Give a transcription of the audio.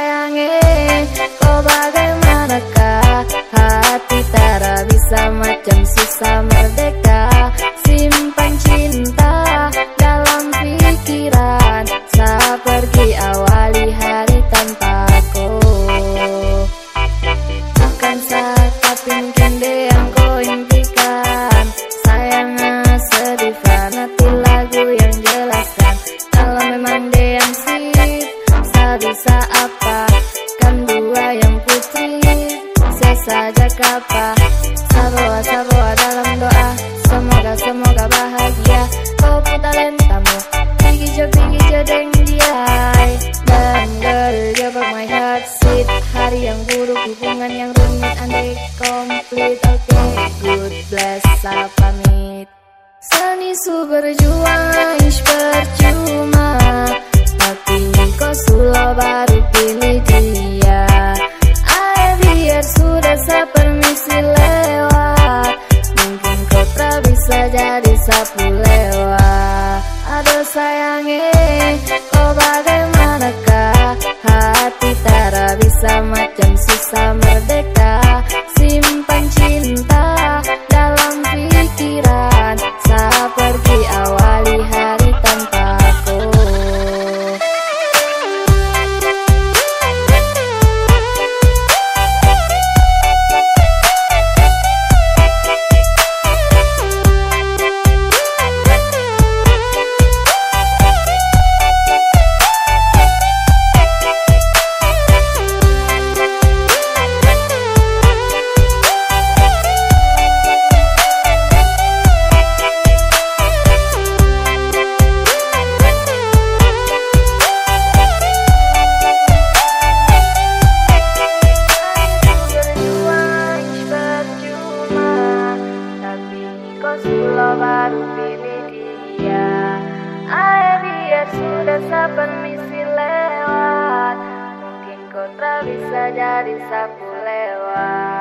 Sayangnya kau bagaimanakah Hati tak bisa macam susah merdeka apa? Kan dua yang putih Saya saja kapa Sabawa sabawa dalam doa. Semoga semoga bahagia. Kau putar lentamu. Pigi jo pigi jo deng dia Dan girl jebak my heart seat Hari yang buruk hubungan yang rumit. Andai komplit Oke good. Bless saya pamit Seni su berjuang percuma kau sudah baru pilih dia. Ayo biar sudah saya permisi lewat. Mungkin kau tak bisa jadi sapu lewat. Aduh sayangnya jadi sapu lewat